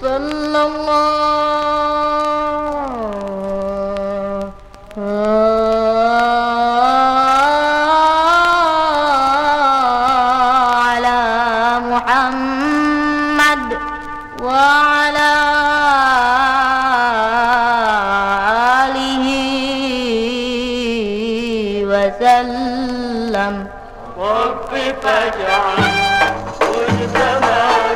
صلى الله على محمد وعلى آله وسلم. رب فاجعل مجتمعنا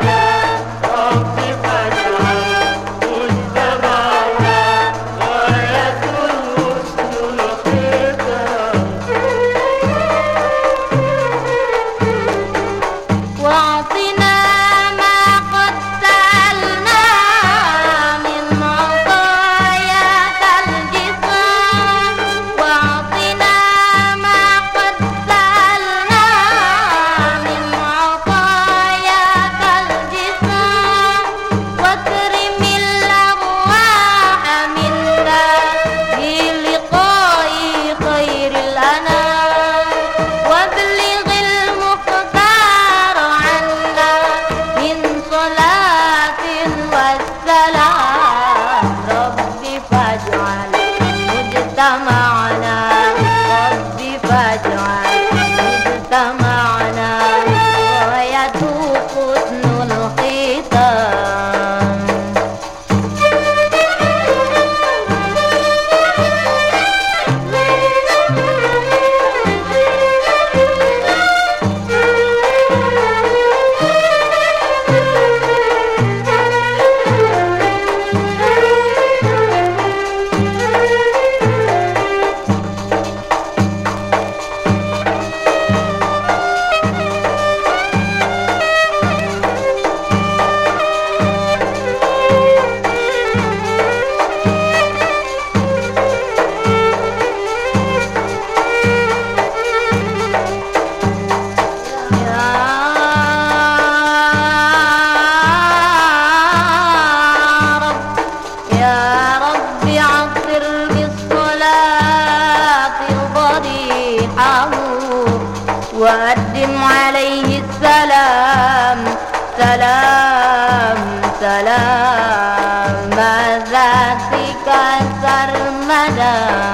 يا رب عطر بالصلاة ضريحه وأدم عليه السلام. سلام سلام. ماذا فيك سرمدا.